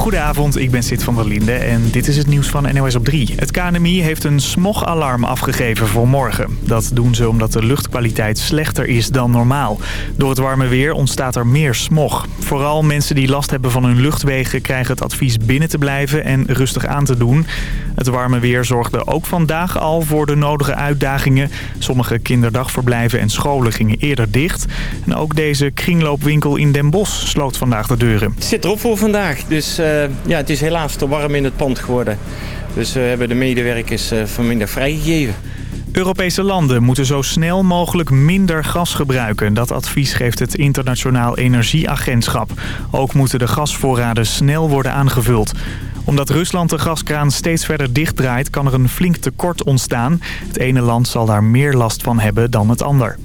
Goedenavond, ik ben Sid van der Linde en dit is het nieuws van NOS op 3. Het KNMI heeft een smogalarm afgegeven voor morgen. Dat doen ze omdat de luchtkwaliteit slechter is dan normaal. Door het warme weer ontstaat er meer smog. Vooral mensen die last hebben van hun luchtwegen krijgen het advies binnen te blijven en rustig aan te doen. Het warme weer zorgde ook vandaag al voor de nodige uitdagingen. Sommige kinderdagverblijven en scholen gingen eerder dicht. En ook deze kringloopwinkel in Den Bosch sloot vandaag de deuren. Het zit erop voor vandaag, dus uh, ja, het is helaas te warm in het pand geworden. Dus we hebben de medewerkers uh, vanmiddag vrijgegeven. Europese landen moeten zo snel mogelijk minder gas gebruiken. Dat advies geeft het Internationaal Energieagentschap. Ook moeten de gasvoorraden snel worden aangevuld omdat Rusland de gaskraan steeds verder dichtdraait kan er een flink tekort ontstaan. Het ene land zal daar meer last van hebben dan het ander.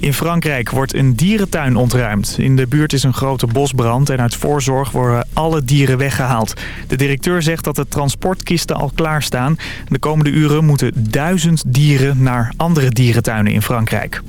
In Frankrijk wordt een dierentuin ontruimd. In de buurt is een grote bosbrand en uit voorzorg worden alle dieren weggehaald. De directeur zegt dat de transportkisten al klaarstaan. De komende uren moeten duizend dieren naar andere dierentuinen in Frankrijk.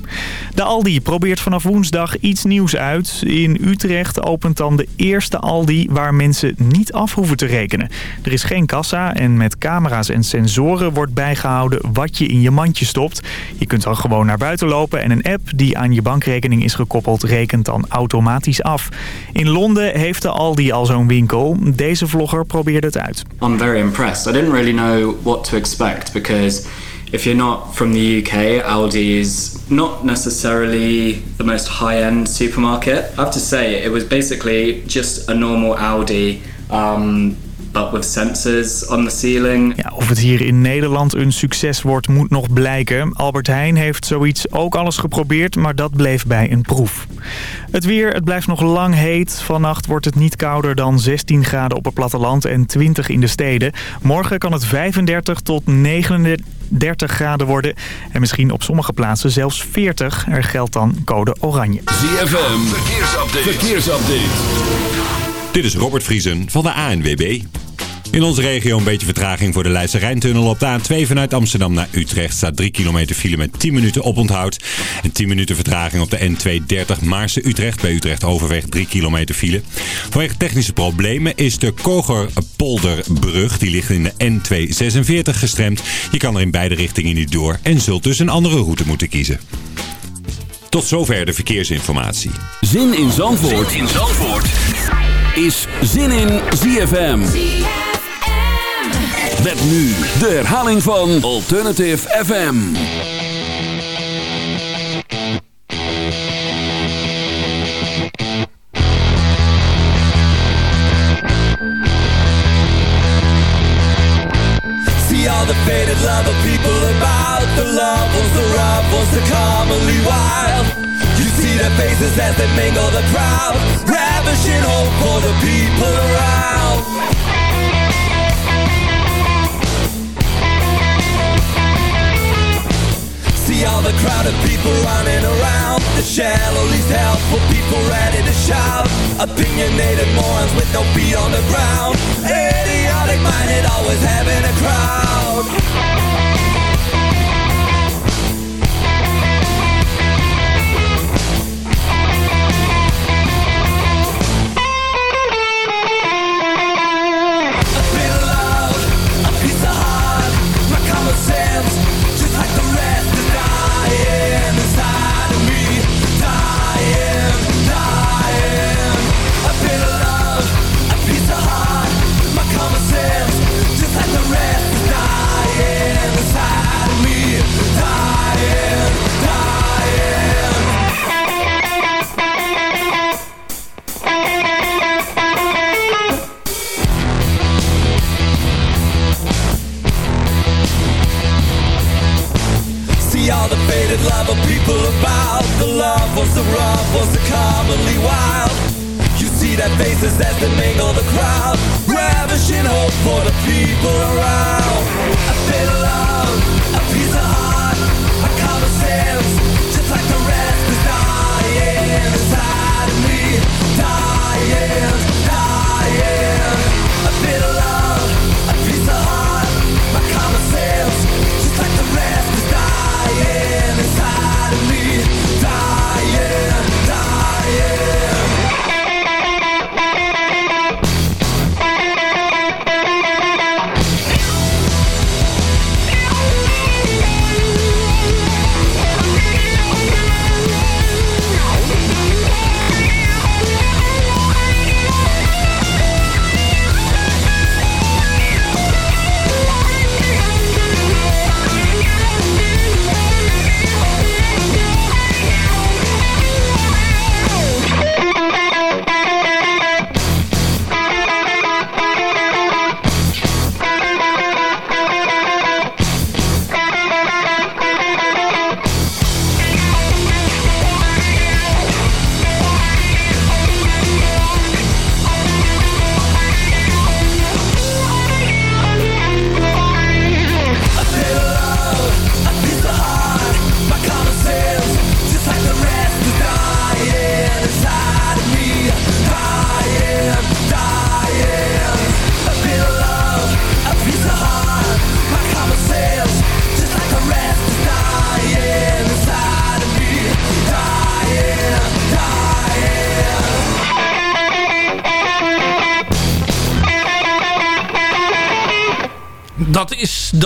De Aldi probeert vanaf woensdag iets nieuws uit. In Utrecht opent dan de eerste Aldi waar mensen niet af hoeven te rekenen. Er is geen kassa en met camera's en sensoren wordt bijgehouden wat je in je mandje stopt. Je kunt dan gewoon naar buiten lopen en een app die aan je bankrekening is gekoppeld rekent dan automatisch af. In Londen heeft de Aldi al zo'n winkel. Deze vlogger probeerde het uit. I'm very impressed. I didn't really know what to expect because if you're not from the UK, Aldi is not necessarily the most high-end supermarket. I have to say, it was basically just a normal Aldi um, but with sensors on the ceiling. Ja, of het hier in Nederland een succes wordt, moet nog blijken. Albert Heijn heeft zoiets ook alles geprobeerd, maar dat bleef bij een proef. Het weer, het blijft nog lang heet. Vannacht wordt het niet kouder dan 16 graden op het platteland en 20 in de steden. Morgen kan het 35 tot 39 graden worden. En misschien op sommige plaatsen zelfs 40. Er geldt dan code oranje. ZFM, verkeersupdate. verkeersupdate. Dit is Robert Vriesen van de ANWB. In onze regio een beetje vertraging voor de Leidse Rijntunnel. Op de A2 vanuit Amsterdam naar Utrecht staat 3 kilometer file met 10 minuten oponthoud. En 10 minuten vertraging op de N230 Maarse-Utrecht. Bij Utrecht overweg 3 kilometer file. Vanwege technische problemen is de Kogerpolderbrug, die ligt in de N246 gestremd. Je kan er in beide richtingen niet door en zult dus een andere route moeten kiezen. Tot zover de verkeersinformatie. Zin in Zandvoort, zin in Zandvoort. Is Zin in ZFM. Met nu de herhaling van Alternative FM. See all the faded love of people about the love was the ruffles, the commonly wild. You see their faces as they mingle the crowd, ravishing hope for the people around. see all the crowd of people running around. The shallow least help for people ready to shout. Opinionated morons with no feet on the ground. Idiotic minded always having a crowd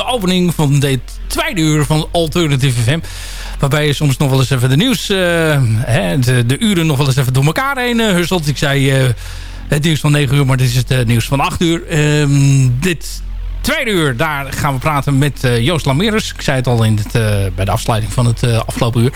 de opening van dit tweede uur van Alternative FM. Waarbij je soms nog wel eens even de nieuws... hè, de, de, uren nog wel eens even door elkaar heen husselt. Ik zei het nieuws van 9 uur, maar dit is het nieuws van 8 uur. Ehm, dit tweede uur, daar gaan we praten met Joost Lamerus. Ik zei het al in het, bij de afsluiting van het afgelopen uur.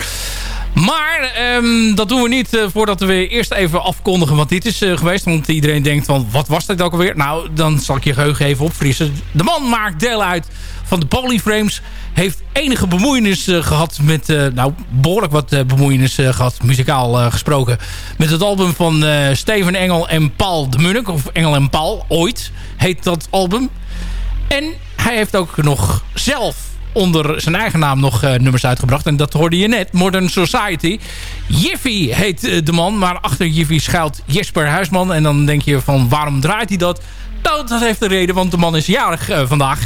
Maar um, dat doen we niet uh, voordat we eerst even afkondigen wat dit is uh, geweest. Want iedereen denkt van, wat was dit ook alweer? Nou, dan zal ik je geheugen even opfrissen. De man maakt deel uit van de Polyframes. Heeft enige bemoeienis uh, gehad met, nou, behoorlijk wat bemoeienis gehad, muzikaal gesproken. Met het album van Steven Engel en Paul de Munnik. Of Engel en Paul, ooit heet dat album. En hij heeft ook nog zelf onder zijn eigen naam nog uh, nummers uitgebracht. En dat hoorde je net. Modern Society. Jiffy heet uh, de man. Maar achter Jiffy schuilt Jesper Huisman. En dan denk je van waarom draait hij dat? Nou, dat heeft een reden. Want de man is jarig uh, vandaag.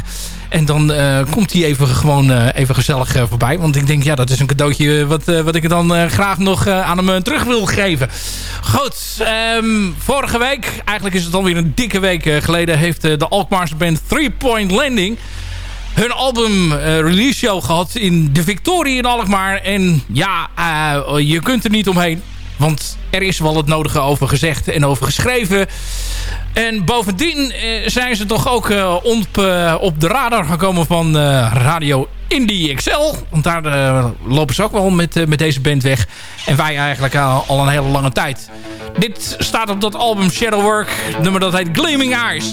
En dan komt hij even gewoon even gezellig voorbij. Want ik denk, ja, dat is een cadeautje wat, wat ik dan graag nog aan hem terug wil geven. Goed, um, vorige week, eigenlijk is het alweer een dikke week geleden... heeft de Alkmaarse band Three Point Landing hun album uh, release show gehad in de Victorie in Alkmaar. En ja, uh, je kunt er niet omheen. Want er is wel het nodige over gezegd en over geschreven. En bovendien uh, zijn ze toch ook op, op de radar gekomen van Radio Indie XL. Want daar lopen ze ook wel met, met deze band weg. En wij eigenlijk al, al een hele lange tijd. Dit staat op dat album Shadowwork. Nummer dat heet Gleaming Eyes.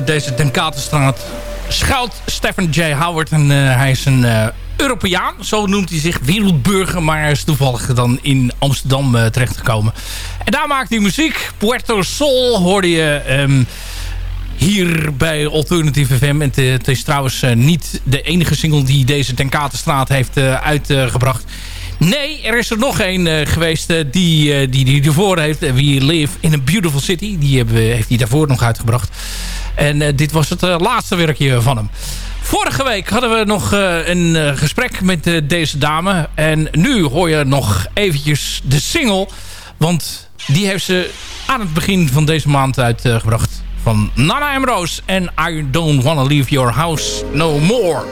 Achter deze Denkatenstraat schuilt Stephen J. Howard. En hij is een Europeaan, zo noemt hij zich, wereldburger. Maar is toevallig dan in Amsterdam terechtgekomen. En daar maakt hij muziek. Puerto Sol hoorde je... Um, hier bij Alternative FM. En het is trouwens niet de enige single die deze Denkatenstraat heeft uitgebracht. Nee, er is er nog een uh, geweest uh, die, uh, die, die ervoor heeft. We Live in a Beautiful City. Die hebben, heeft hij daarvoor nog uitgebracht. En dit was het laatste werkje van hem. Vorige week hadden we nog een gesprek met deze dame. En nu hoor je nog eventjes de single. Want die heeft ze aan het begin van deze maand uitgebracht. Van Nana Ambrose en I Don't Wanna Leave Your House No More.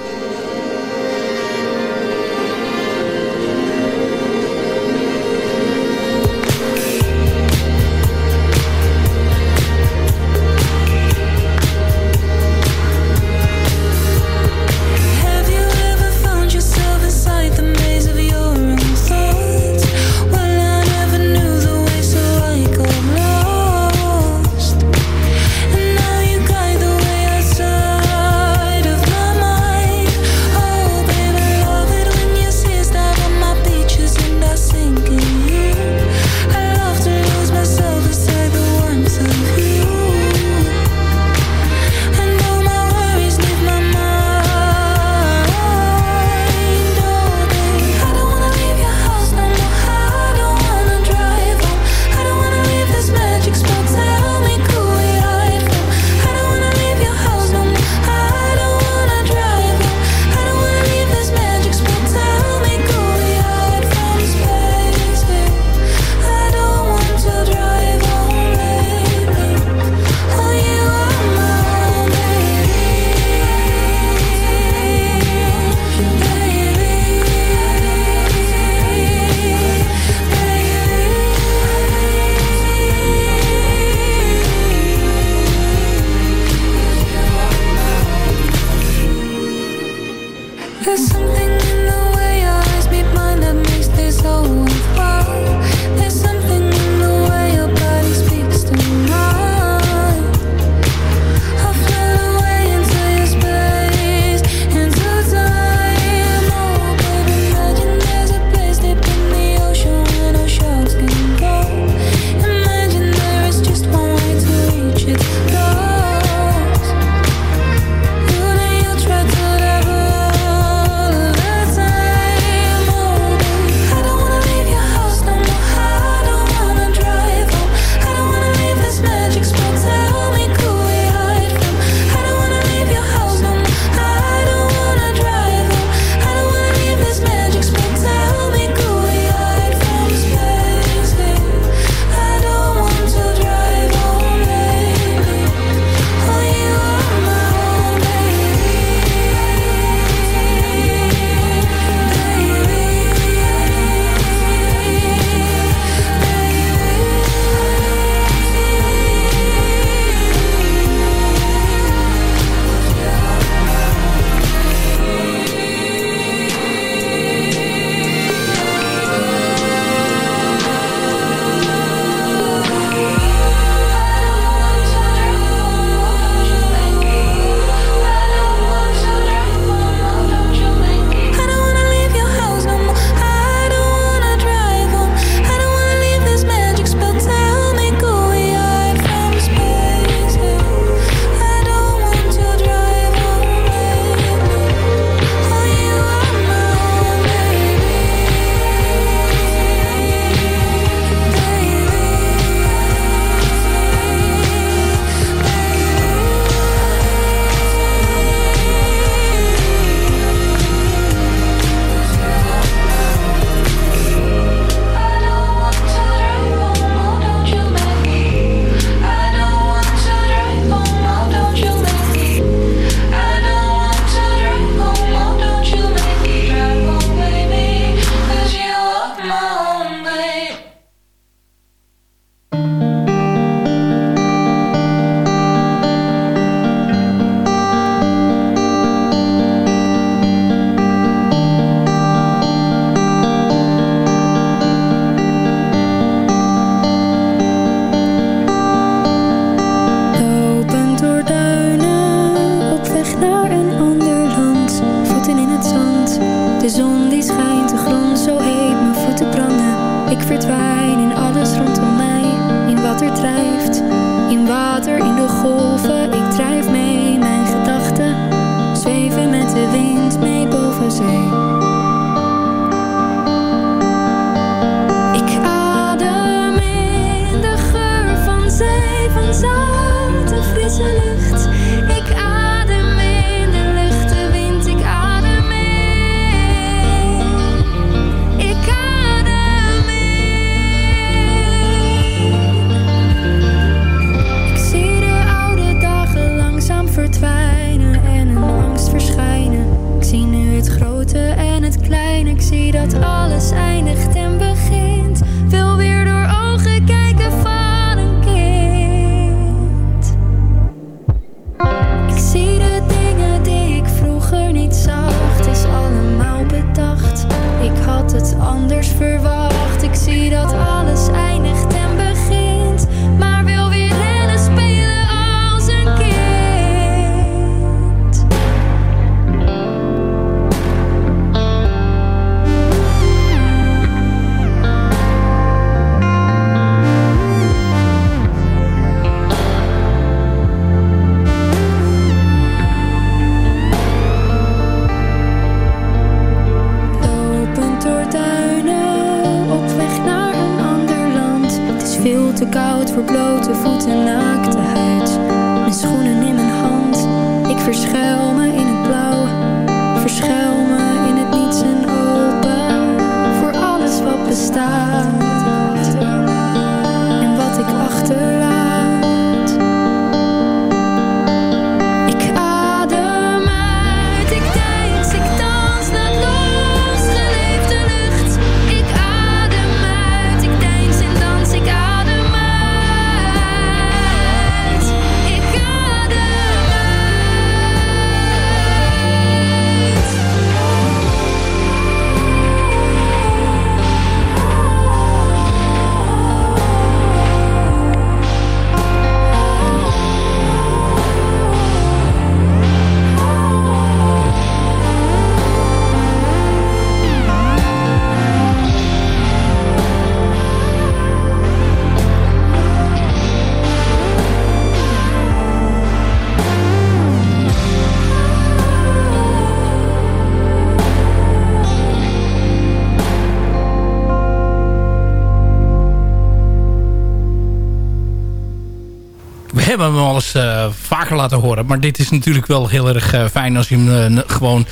Laten horen. Maar dit is natuurlijk wel heel erg uh, fijn als je hem uh, gewoon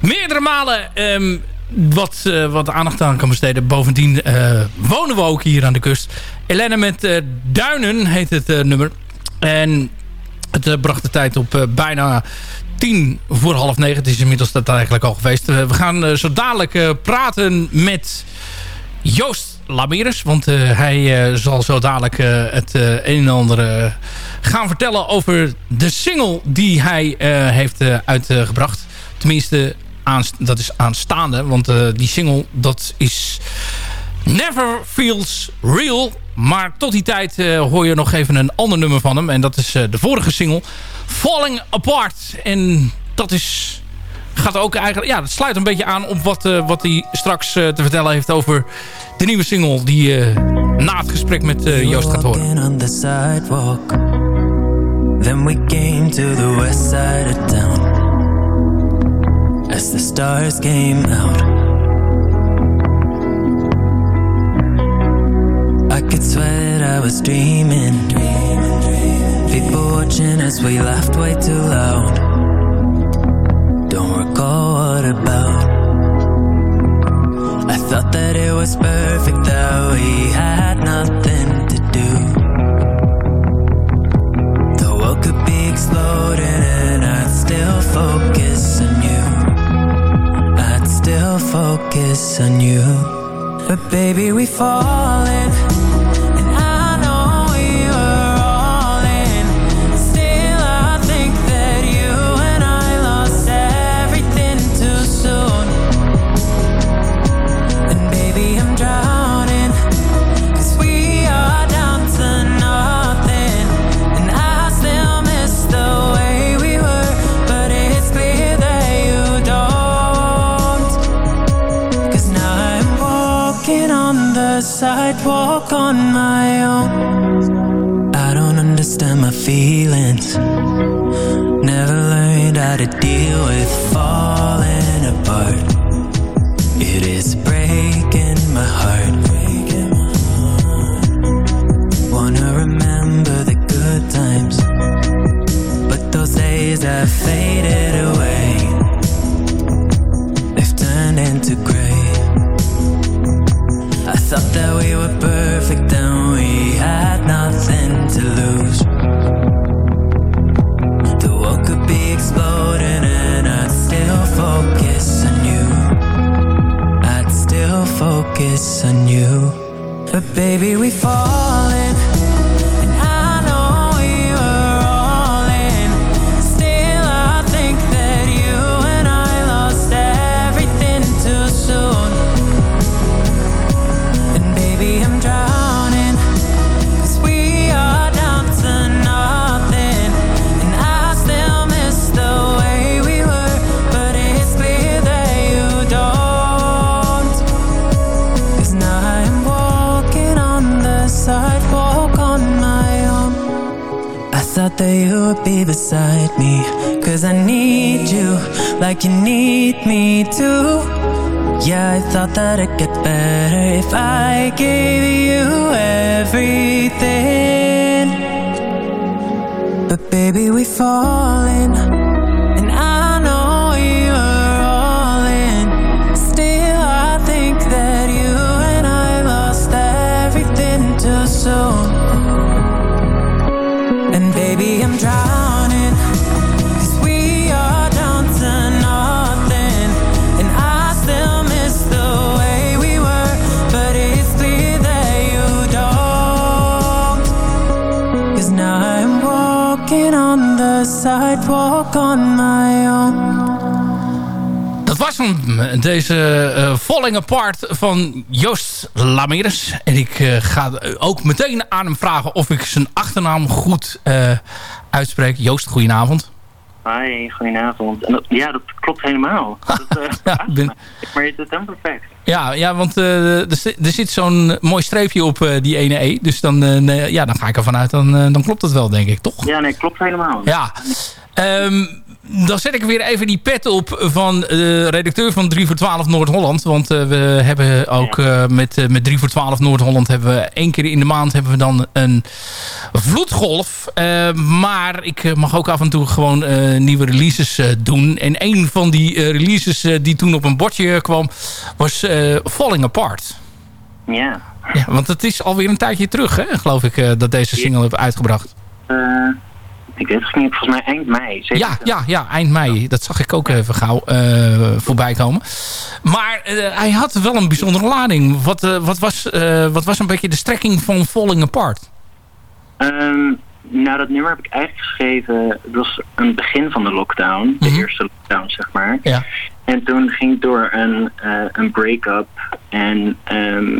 meerdere malen um, wat, wat aandacht aan kan besteden. Bovendien wonen we ook hier aan de kust. Elena met Duinen heet het nummer. En het bracht de tijd op bijna tien voor half negen. Het is inmiddels dat eigenlijk al geweest. we gaan zo dadelijk praten met Joost Lameres. Want uh, hij uh, zal zo dadelijk uh, het een en ander gaan vertellen over de single die hij heeft uitgebracht. Tenminste, dat is aanstaande. Want die single, dat is Never Feels Real. Maar tot die tijd hoor je nog even een ander nummer van hem. En dat is de vorige single, Falling Apart. En dat is gaat ook eigenlijk, ja, dat sluit een beetje aan op wat, wat hij straks te vertellen heeft over de nieuwe single die uh, na het gesprek met Joost gaat horen. On the sidewalk. Then we came to the west side of town. As the stars came out. I could swear that I was dreaming. People watching as we laughed way too loud. don't recall what about. That it was perfect that we had nothing to do. The world could be exploding and I'd still focus on you. I'd still focus on you. But baby, we falling. Sidewalk on my own. I don't understand my feelings. Never learned how to deal with baby, we falling. Would be beside me. Cause I need you like you need me too. Yeah, I thought that it'd get better if I gave you everything. But baby, we falling. Dat was hem, deze eh, Falling Apart van Joost Lameres. En ik eh, ga ook meteen aan hem vragen of ik zijn achternaam goed eh, uitspreek. Joost, goedenavond. Hi, goedenavond. En dat, ja, dat klopt helemaal. Dat, eh, Ja, ben- Maar je doet perfect. Ja, ja want eh, er, zi- er zit zo'n mooi streepje op eh, die ene E. Dus dan, nee, ja, dan ga ik ervan uit, dan, dan klopt het wel, denk ik, toch? Ja, nee, klopt helemaal. Ja. Ehm, dan zet ik weer even die pet op van de redacteur van 3 voor 12 Noord-Holland. Want eh, we hebben ook eh, met, eh, met 3 voor 12 Noord-Holland... hebben we één keer in de maand hebben we dan een vloedgolf. Eh, maar ik eh, mag ook af en toe gewoon eh, nieuwe releases eh, doen. En een van die eh, releases eh, die toen op een bordje kwam... was eh, Falling Apart. Ja. Ja, want het is alweer een tijdje terug, hè, geloof ik, eh, dat deze single heeft uitgebracht. Eh, ik weet het niet, volgens mij eind mei. zeker? Ja, ja, ja, eind mei. Dat zag ik ook even gauw eh, voorbij komen. Maar eh, hij had wel een bijzondere lading. Wat, eh, wat, was, wat was een beetje de strekking van Falling Apart? Ehm, nou, dat nummer heb ik eigenlijk geschreven... Het was aan het begin van de lockdown. De eerste lockdown, zeg maar. Ja. En toen ging ik door een, een break-up. En ehm,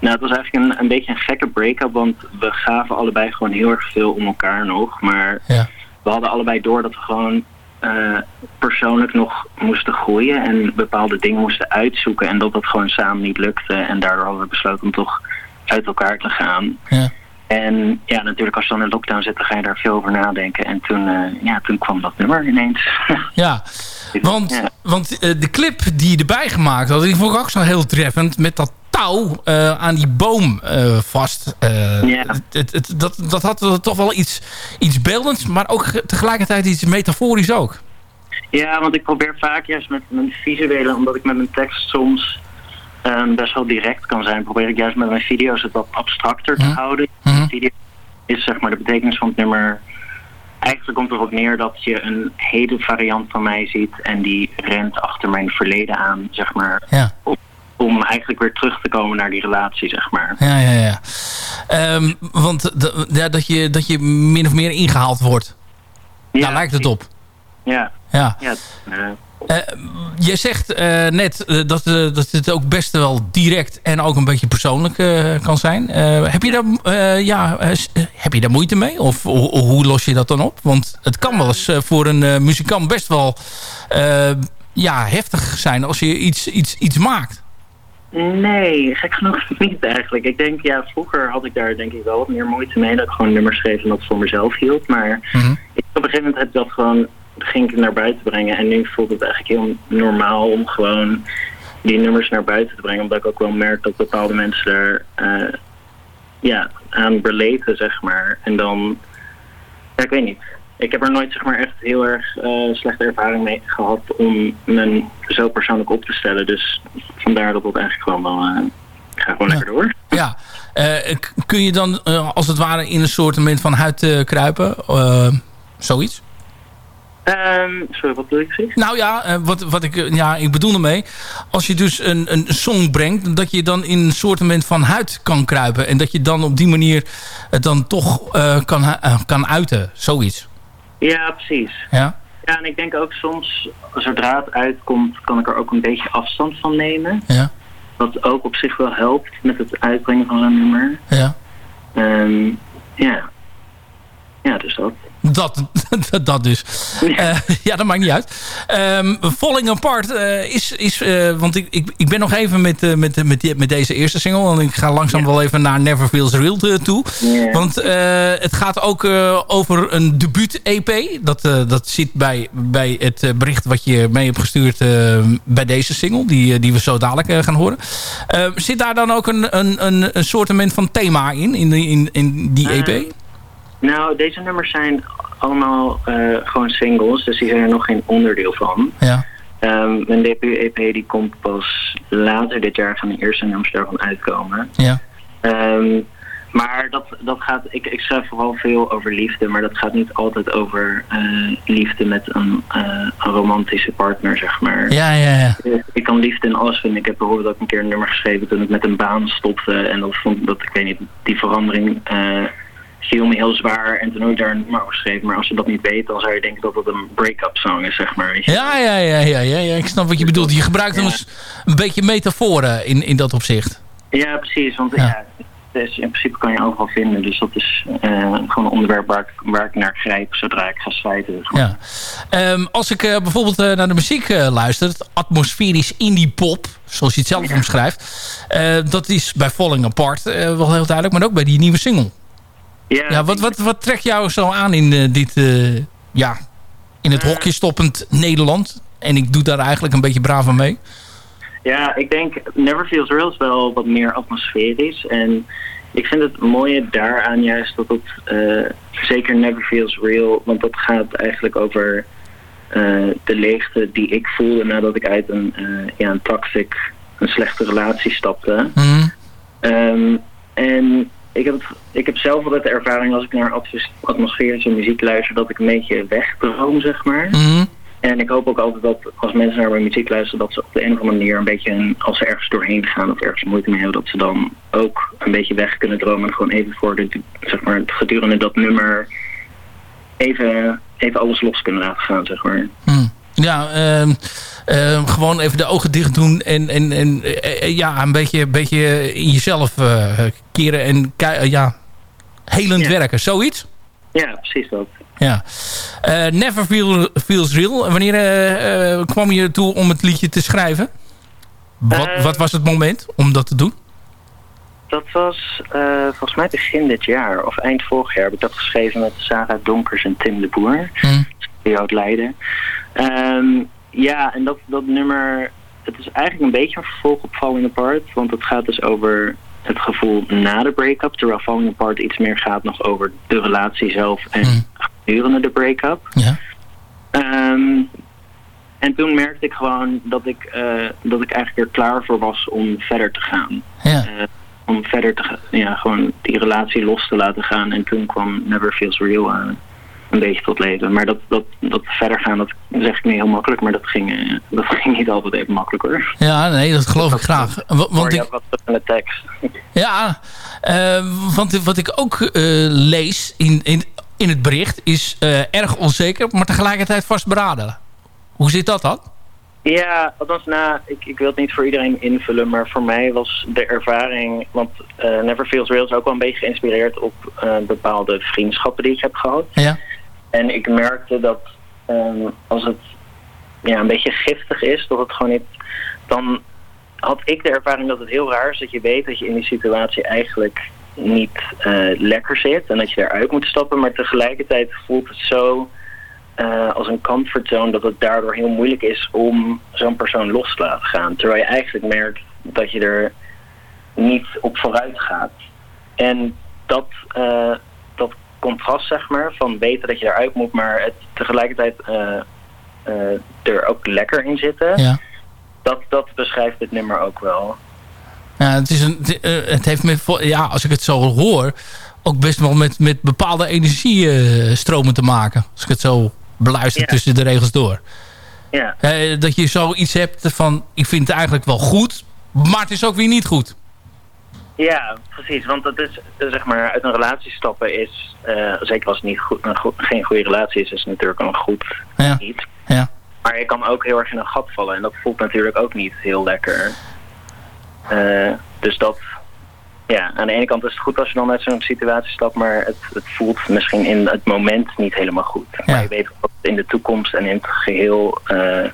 nou, het was eigenlijk een, een beetje een gekke break-up. Want we gaven allebei gewoon heel erg veel om elkaar nog. Maar Ja. we hadden allebei door dat we gewoon eh, persoonlijk nog moesten groeien. En bepaalde dingen moesten uitzoeken. En dat dat gewoon samen niet lukte. En daardoor hadden we besloten om toch uit elkaar te gaan. Ja. En ja, natuurlijk als je dan in lockdown zit, dan ga je daar veel over nadenken. En toen, eh, ja, toen kwam dat nummer ineens. Ja, want, Ja. want eh, de clip die je erbij gemaakt had... die vond ik ook zo heel treffend... met dat touw eh, aan die boom eh, vast. Eh, Ja. het, het, dat, dat had toch wel iets, iets beeldends... maar ook tegelijkertijd iets metaforisch ook. Ja, want ik probeer vaak juist met mijn visuele, omdat ik met mijn tekst soms ehm, best wel direct kan zijn, probeer ik juist met mijn video's het wat abstracter te Mhm. houden. De video is zeg maar de betekenis van het nummer. Eigenlijk komt erop neer dat je een hele variant van mij ziet en die rent achter mijn verleden aan, zeg maar. Ja. Om eigenlijk weer terug te komen naar die relatie, zeg maar. Ja, ja, ja. Ehm, want ja, dat, je, dat je min of meer ingehaald wordt. Daar lijkt het op. Ja, Ja. ja. eh, Eh, je zegt eh, net dat, dat het ook best wel direct en ook een beetje persoonlijk kan zijn. Heb, je daar, ja, heb je daar moeite mee? Of ho- hoe los je dat dan op? Want het kan wel eens voor een muzikant best wel ja, heftig zijn als je iets, iets, iets maakt. Nee, gek genoeg niet eigenlijk. Ik denk, ja, vroeger had ik daar denk ik wel wat meer moeite mee. Dat ik gewoon nummers schreef en dat voor mezelf hield. Maar Mhm. ik, op een gegeven moment heb ik dat gewoon, ging ik naar buiten brengen. En nu voelt het eigenlijk heel normaal om gewoon die nummers naar buiten te brengen. Omdat ik ook wel merk dat bepaalde mensen daar eh, ja, aan relaten, zeg maar. En dan, ja, ik weet niet. Ik heb er nooit zeg maar echt heel erg eh, slechte ervaring mee gehad om me zo persoonlijk op te stellen. Dus vandaar dat het eigenlijk gewoon wel... eh, ik ga gewoon lekker door. Ja. Eh, kun je dan als het ware in een soort van huid kruipen? Zoiets? Ehm, sorry, wat wil ik zeggen? Nou ja, wat, wat ik, ja, ik bedoel ermee... als je dus een, een song brengt... dat je dan in een soort van huid kan kruipen... en dat je dan op die manier het dan toch kan, kan uiten. Zoiets. Ja, precies. Ja? Ja, en ik denk ook soms, zodra het uitkomt, kan ik er ook een beetje afstand van nemen. Ja. Wat ook op zich wel helpt met het uitbrengen van zo'n nummer. Ja. Ehm, ja. Ja, dus dat. Dat, dat, dat dus. Eh, ja, dat maakt niet uit. Ehm, Falling Apart eh, is... is eh, want ik, ik, ik ben nog even met, met, met, die- met deze eerste single. En ik ga langzaam wel even naar Never Feels Real toe. Ja. Want het gaat ook over een debuut-EP. Dat, dat zit bij, bij het bericht wat je mee hebt gestuurd bij deze single. Die, die we zo dadelijk gaan horen. Zit daar dan ook een, een, een, een soortement van thema in? In, die- in, in die EP? Nou, deze nummers zijn allemaal eh, gewoon singles, dus die zijn er nog geen onderdeel van. Ja. Ehm, mijn debuut-EP die komt pas later dit jaar gaan de eerste nummers daarvan uitkomen. Ja. Ehm, maar dat, dat gaat, ik, ik schrijf vooral veel over liefde, maar dat gaat niet altijd over eh, liefde met een, eh, een romantische partner, zeg maar. Ja, ja, ja. Ik kan liefde in alles vinden. Ik heb bijvoorbeeld ook een keer een nummer geschreven toen ik met een baan stopte. En dat vond dat, ik weet niet, die verandering viel heel zwaar. En toen ik daar een nummer over geschreven. Maar als je dat niet weet, dan zou je denken dat het een break-up song is, zeg maar. weet je. Ja, ja, ja, ja, ja, ja, ik snap wat je bedoelt. Je gebruikt als een beetje metaforen in, in dat opzicht. Ja, precies. Want Ja. ja. dus in principe kan je overal vinden. Dus dat is eh, gewoon een onderwerp waar ik, waar ik naar grijp zodra ik ga schrijven. Ja. Ehm, als ik eh, bijvoorbeeld eh, naar de muziek luister, atmosferisch indie pop, zoals je het zelf omschrijft, dat is bij Falling Apart wel heel duidelijk, maar ook bij die nieuwe single. Ja, Ja, wat, wat, wat trekt jou zo aan in eh, dit, eh, ja, in het hokje stoppend Nederland? En ik doe daar eigenlijk een beetje braaf aan mee. Ja, ik denk Never Feels Real is wel wat meer atmosferisch. En ik vind het mooie daaraan juist dat het eh, zeker Never Feels Real, want dat gaat eigenlijk over eh, de leegte die ik voelde nadat ik uit een, eh, ja, een toxic, een slechte relatie stapte. Mhm. Ehm, en ik heb, het- ik heb zelf altijd de ervaring als ik naar atmos- atmosferische muziek luister dat ik een beetje wegdroom, zeg maar. Mhm. En ik hoop ook altijd dat als mensen naar mijn muziek luisteren, dat ze op de een of andere manier een beetje, een- als ze ergens doorheen gaan of ergens moeite mee hebben, dat ze dan ook een beetje weg kunnen dromen en gewoon even voor de, zeg maar, gedurende dat nummer even, even alles los kunnen laten gaan, zeg maar. Hm. Ja, ehm, ehm, gewoon even de ogen dicht doen en, en, en eh, eh, ja, een beetje, een beetje in jezelf eh, keren en ja, helend Ja. werken. Zoiets? Ja, precies dat. Ja. Never Feel, Feels Real. Wanneer kwam je toe om het liedje te schrijven? Wat, wat was het moment om dat te doen? Dat was volgens mij begin dit jaar, of eind vorig jaar, heb ik dat geschreven met Sarah Donkers en Tim de Boer. Die uit Leiden. Ehm, ja, en dat, dat nummer, het is eigenlijk een beetje een vervolg op Falling Apart, want het gaat dus over het gevoel na de break-up, terwijl Falling Apart iets meer gaat nog over de relatie zelf en Hm. gedurende de break-up. Ja. Ehm, en toen merkte ik gewoon dat ik, eh, dat ik eigenlijk er klaar voor was om verder te gaan. Ja. Eh, om verder te ja, gewoon die relatie los te laten gaan. En toen kwam Never Feels Real eh, een beetje tot leven. Maar dat, dat, dat verder gaan, dat zeg ik niet heel makkelijk. Maar dat ging, eh, dat ging niet altijd even makkelijk hoor. ja, nee, dat geloof ik graag. Want ik, wat in de tekst. Ja, eh, want wat ik ook eh, lees in, in, in het bericht is erg onzeker, maar tegelijkertijd vastberaden. Hoe zit dat dan? Ja, althans, nou, ik, ik wil het niet voor iedereen invullen, maar voor mij was de ervaring, want Never Feels Real is ook wel een beetje geïnspireerd op bepaalde vriendschappen die ik heb gehad. Ja. En ik merkte dat ehm, als het ja, een beetje giftig is, dat het gewoon niet, dan had ik de ervaring dat het heel raar is dat je weet dat je in die situatie eigenlijk niet eh, lekker zit en dat je eruit moet stappen, maar tegelijkertijd voelt het zo eh, als een comfortzone dat het daardoor heel moeilijk is om zo'n persoon los te laten gaan. Terwijl je eigenlijk merkt dat je er niet op vooruit gaat. En dat, eh, contrast, zeg maar, van weten dat je eruit moet, maar het tegelijkertijd eh, eh, er ook lekker in zitten, Ja. dat, dat beschrijft het nummer ook wel. Ja, het, is een, het, eh, heeft met, vo- ja, als ik het zo hoor, ook best wel met, met bepaalde energiestromen te maken. Als ik het zo beluister Ja. tussen de regels door. Ja, dat je zoiets hebt van, ik vind het eigenlijk wel goed, maar het is ook weer niet goed. Ja precies. Want het is, zeg maar, uit een relatie stappen is, eh, zeker als het niet goed, een go- geen goede relatie is, is natuurlijk een goed Ja. iets. Ja. Maar je kan ook heel erg in een gat vallen en dat voelt natuurlijk ook niet heel lekker. Eh, dus dat, ja, aan de ene kant is het goed als je dan uit zo'n situatie stapt, maar het, het voelt misschien in het moment niet helemaal goed. Maar je weet dat het in de toekomst en in het geheel eh,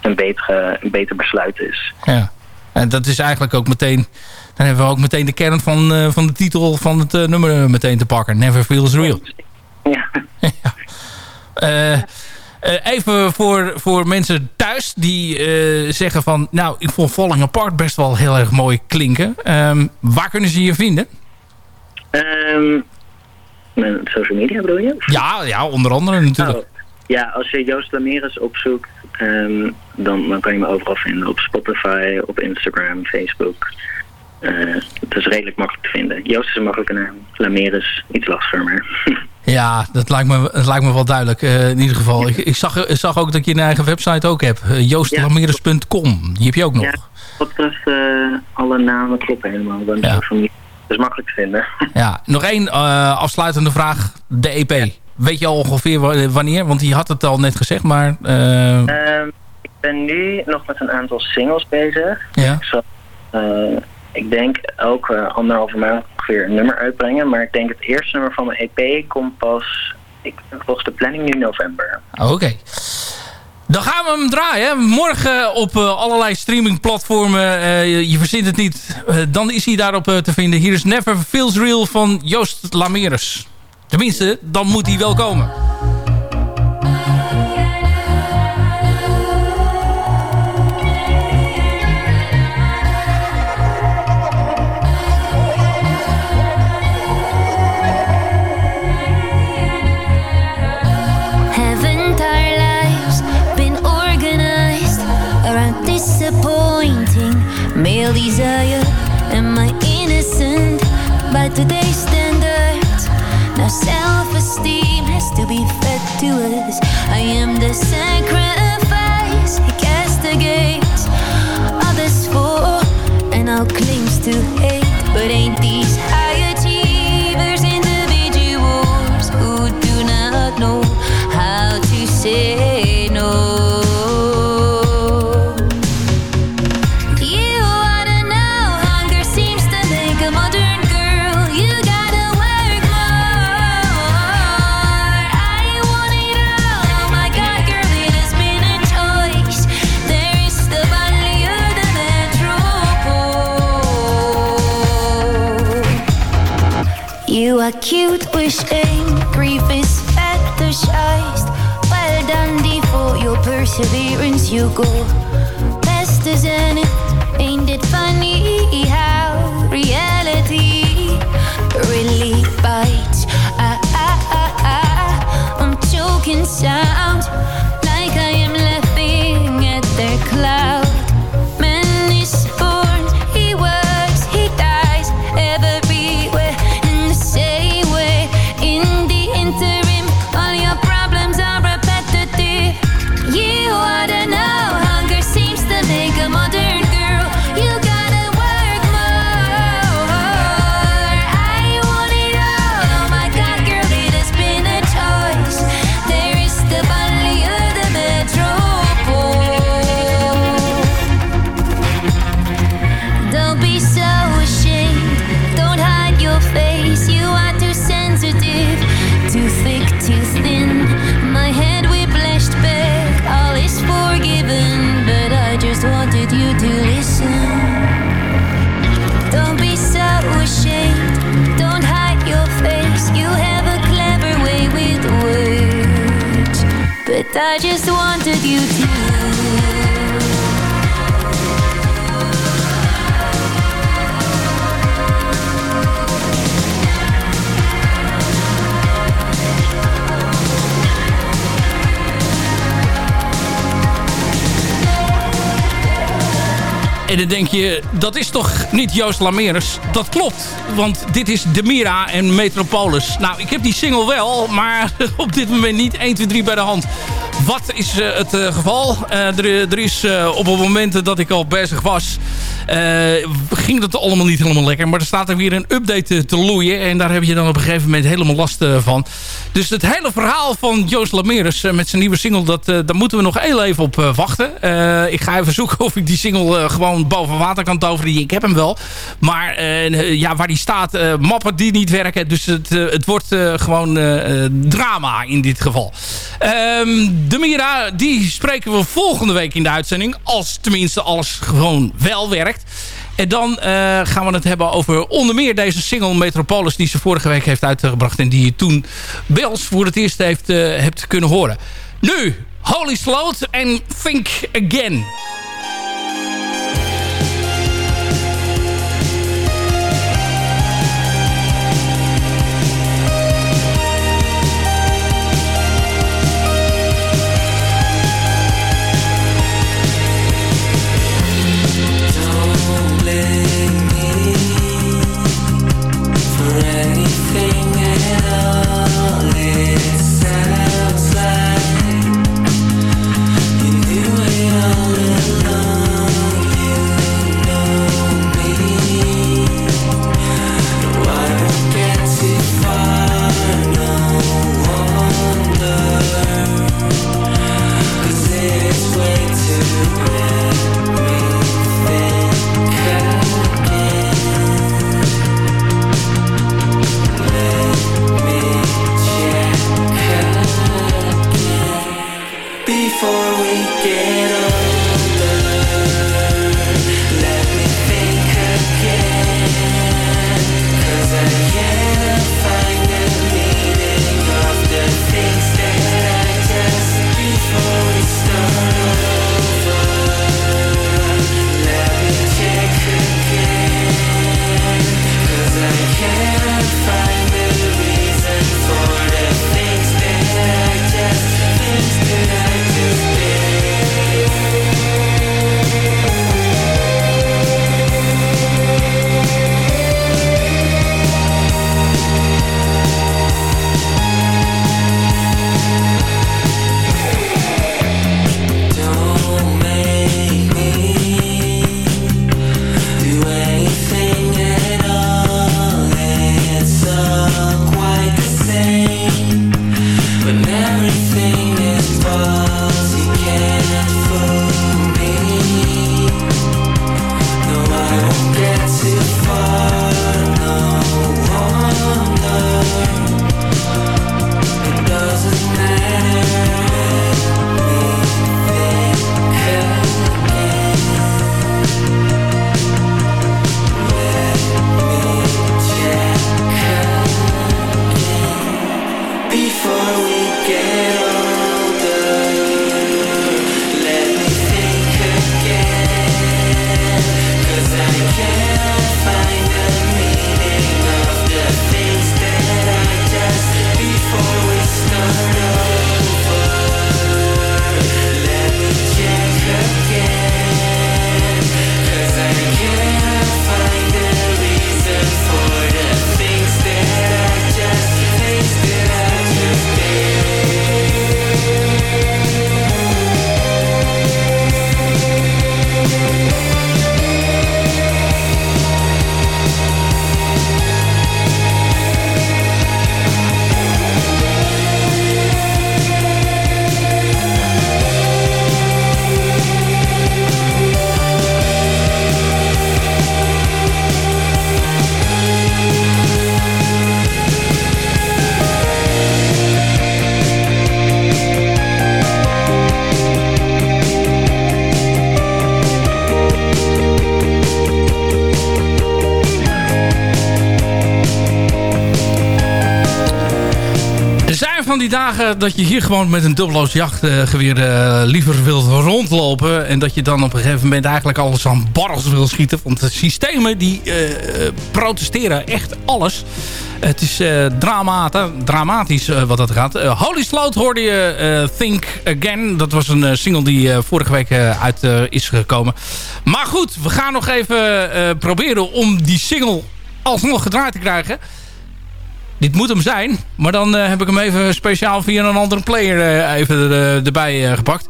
een, betere, een beter besluit is. Ja. En dat is eigenlijk ook meteen... Dan hebben we ook meteen de kern van, eh, van de titel van het eh, nummer meteen te pakken. Never Feels Real. Ja. Eh, eh, even voor, voor mensen thuis die eh, zeggen van... Nou, ik vond Falling Apart best wel heel erg mooi klinken. Ehm, waar kunnen ze je vinden? Mijn social media bedoel je? Ja, ja onder andere natuurlijk. Oh, ja, als je Joost Lameres opzoekt, ehm, dan, dan kan je me overal vinden. Op Spotify, op Instagram, Facebook. Eh, het is redelijk makkelijk te vinden. Joost is een makkelijke naam. Lameres, iets lastiger, maar... Ja, dat lijkt me, dat lijkt me wel duidelijk. eh, in ieder geval. Ik, ik, zag, ik zag ook dat je een eigen website ook hebt. Uh, joostlameres.com. Die heb je ook nog. Ja, wat betreft eh, alle namen kloppen helemaal. Dan Ja. ja. Dat is makkelijk te vinden. Ja, nog één eh, afsluitende vraag. De EP. Weet je al ongeveer wa- wanneer? Want je had het al net gezegd, maar... eh, Ehm, ik ben nu nog met een aantal singles bezig. ja. Ik, zal, eh, ik denk elke anderhalve maand ongeveer een nummer uitbrengen. Maar ik denk het eerste nummer van mijn EP komt pas, ik, volgens de planning nu november. Oké. Dan gaan we hem draaien. Morgen op eh, allerlei streamingplatformen. eh, je, verzint het niet. Eh, dan is hij daarop te vinden. Hier is Never Feels Real van Joost Lameres. Tenminste, dan moet hij wel komen. Self-esteem has to be fed to us. I am the sacrifice he castigates others for, and all claims to hate. But ain't Shame, grief is fetishized. Well done thee for your perseverance, you go. Masters in it, ain't it funny how reality really bites? I, I, I, I, I'm choking sound. En dan denk je, dat is toch niet Joost Lameres? Dat klopt, want dit is Demira en Metropolis. Nou, ik heb die single wel, maar op dit moment niet 1, 2, 3 bij de hand. Wat is eh, het eh, geval? Eh, er, is op het moment dat ik al bezig was... eh, ging dat allemaal niet helemaal lekker. Maar er staat er weer een update te, loeien. En daar heb je dan op een gegeven moment helemaal last eh, van. Dus het hele verhaal van Joost Lameres eh, met zijn nieuwe single... Dat, daar moeten we nog heel even op wachten. Ik ga even zoeken of ik die single gewoon boven water kan toveren. Ik heb hem wel. Maar ja, waar die staat, mappen die niet werken. Dus het, het wordt gewoon drama in dit geval. Ehm de Mira, die spreken we volgende week in de uitzending. Als tenminste alles gewoon wel werkt. En dan eh, gaan we het hebben over onder meer deze single Metropolis... die ze vorige week heeft uitgebracht... en die je toen ons voor het eerst heeft, eh, hebt kunnen horen. Nu, Holy Sloot en Think Again. Dagen dat je hier gewoon met een dubbeloos jachtgeweer uh, liever wilt rondlopen. En dat je dan op een gegeven moment eigenlijk alles aan barrels wil schieten. Want de systemen die uh, protesteren echt alles. Het is uh, dramatisch wat dat gaat. Holy Sloot hoorde je Think Again. Dat was een single die vorige week uit is gekomen. Maar goed, we gaan nog even proberen om die single alsnog gedraaid te krijgen. Dit moet hem zijn. Maar dan heb ik hem even speciaal via een andere player even er, erbij gepakt.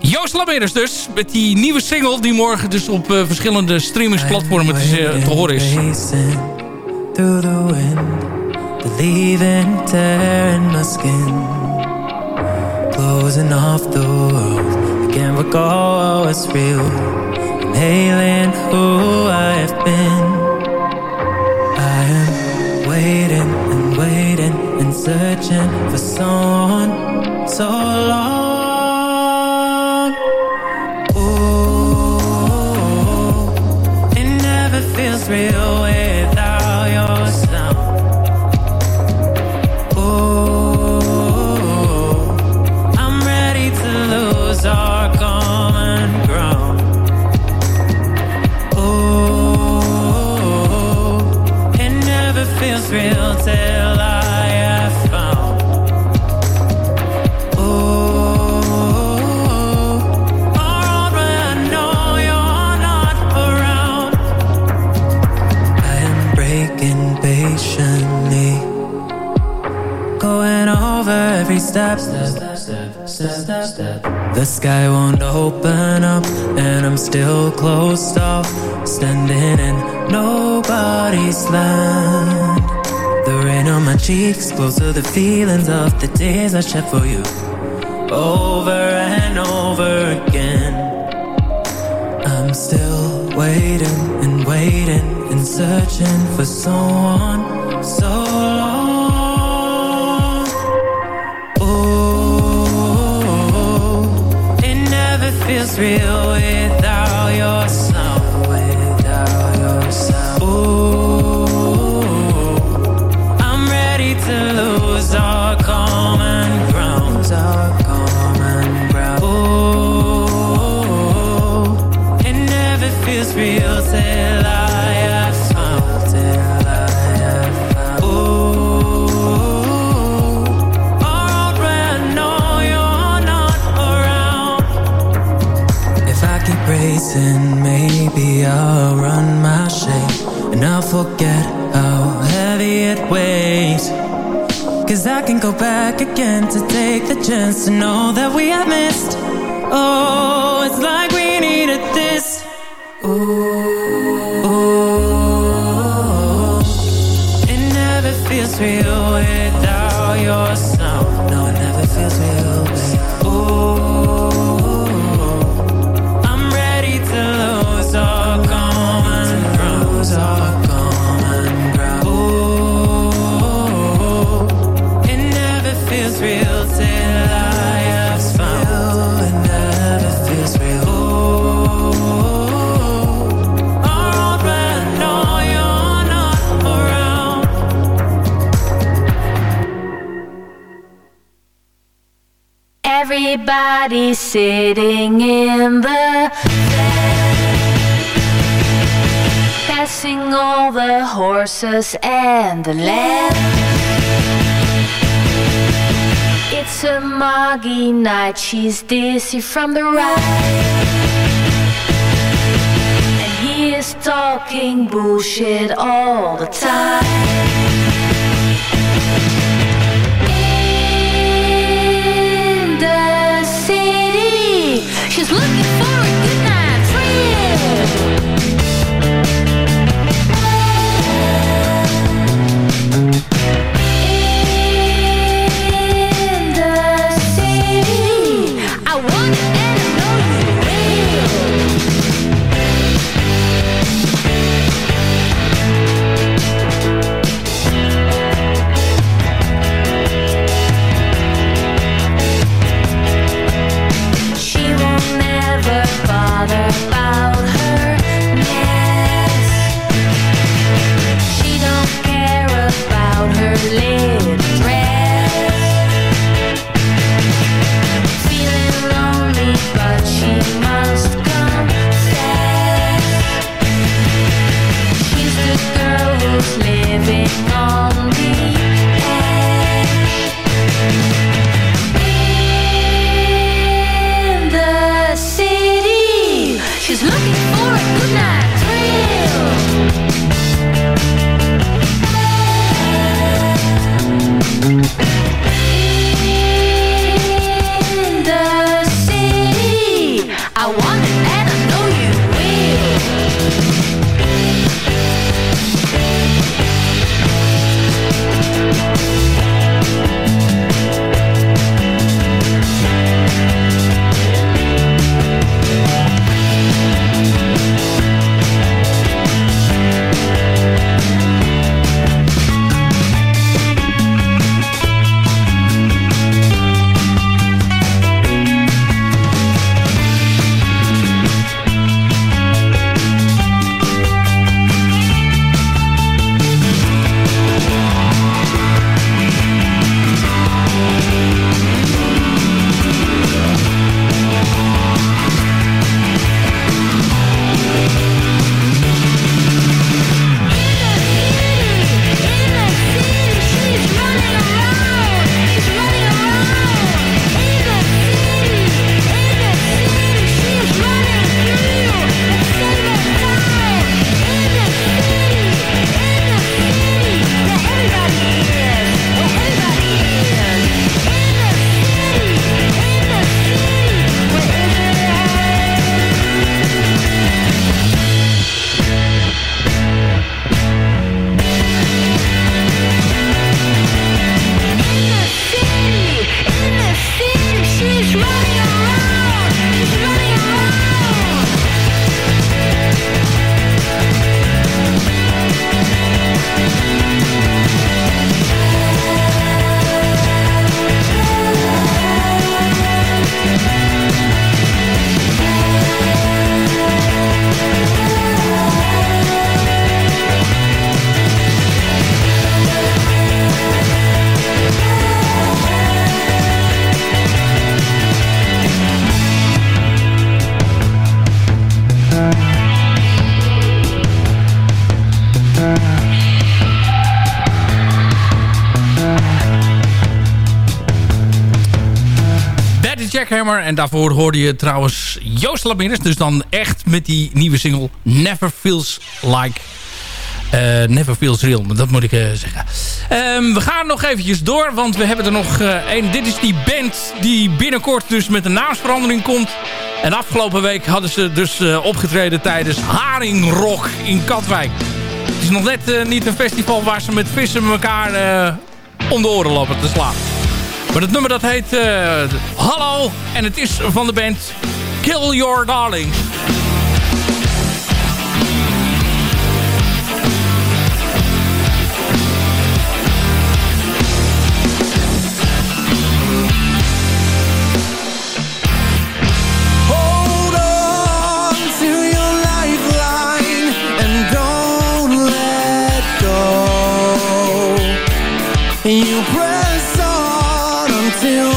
Joost Lameres dus, met die nieuwe single die morgen dus op verschillende streamingsplatformen te, te horen is. through the wind, believing tearing my skin, closing off the world. I can't recall what's real, inhaling who I have been. searching for someone so long. Ooh, it never feels real without your sound. Ooh, I'm ready to lose our common ground. Ooh, it never feels real till step. Step, step, step, step. The sky won't open up, and I'm still closed off, standing in nobody's land. The rain on my cheeks, close to the feelings of the days I shed for you. Over and over again. I'm still waiting and waiting and searching for someone feels real without your forget how heavy it weighs. Cause I can go back again to take the chance to know that we have missed. Oh, it's like we needed this. Ooh, it never feels real without your sound. No, it never feels real. Ooh, Everybody sitting in the passing all the horses and the land. It's a muggy night, she's dizzy from the ride. And he is talking bullshit all the time. She's looking for a good night trip. En daarvoor hoorde je trouwens Joost Laminus. Dus dan echt met die nieuwe single Never Feels Like... eh, Never Feels Real, dat moet ik eh, zeggen. Ehm, we gaan nog eventjes door, want we hebben er nog eh, één. Dit is die band die binnenkort dus met een naamsverandering komt. En afgelopen week hadden ze dus eh, opgetreden tijdens Haringrock in Katwijk. Het is nog net eh, niet een festival waar ze met vissen elkaar eh, om de oren lopen te slaan. Maar het nummer dat heet eh, Hallo. En het is van de band Kill Your Darling. Hold on to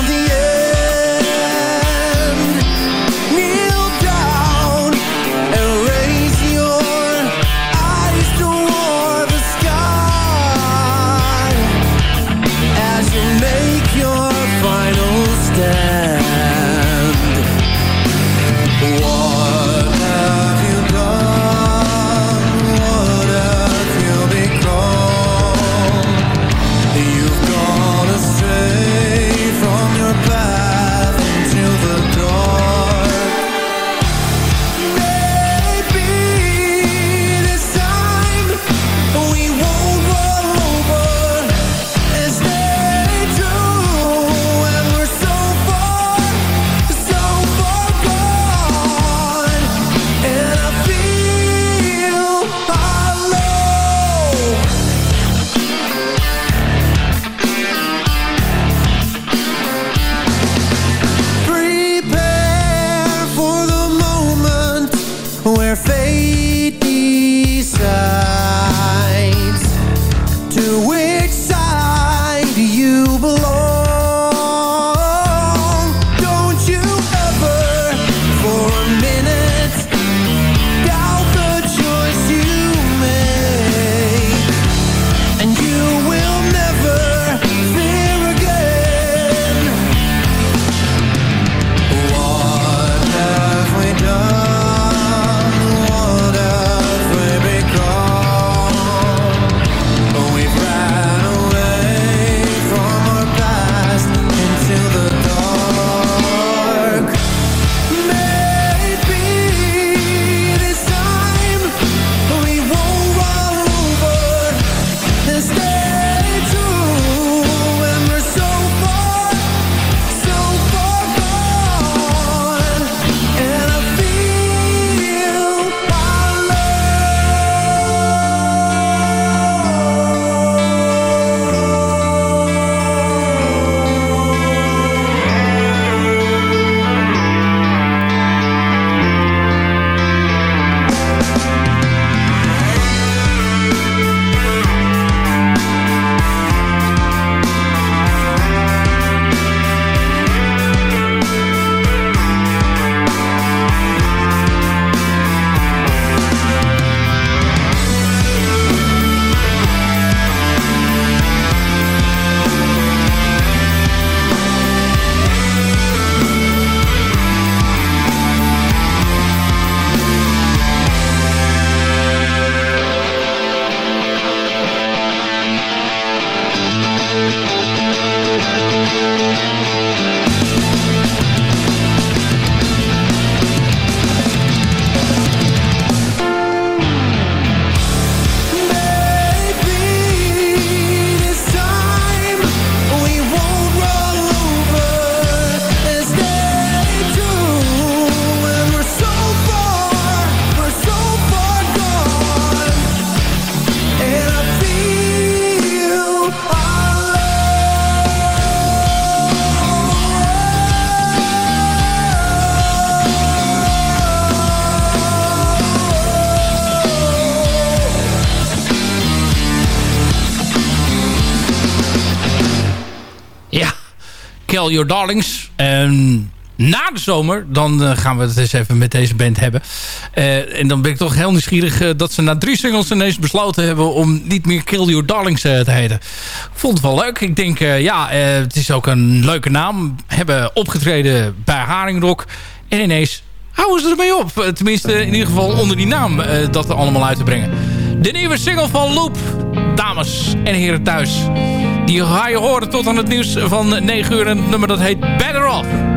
Your Darlings. En na de zomer, dan eh, gaan we het eens even met deze band hebben. Eh, en dan ben ik toch heel nieuwsgierig eh, dat ze na drie singles ineens besloten hebben om niet meer Kill Your Darlings te heten. Vond het wel leuk. Ik denk, ja, het is ook een leuke naam. Hebben opgetreden bij Haringrock. En ineens houden ze ermee op. Tenminste, in ieder geval onder die naam dat er allemaal uit te brengen. De nieuwe single van Loop, dames en heren thuis. Die ga je horen tot aan het nieuws van 9 uur. Een nummer dat heet Better Off.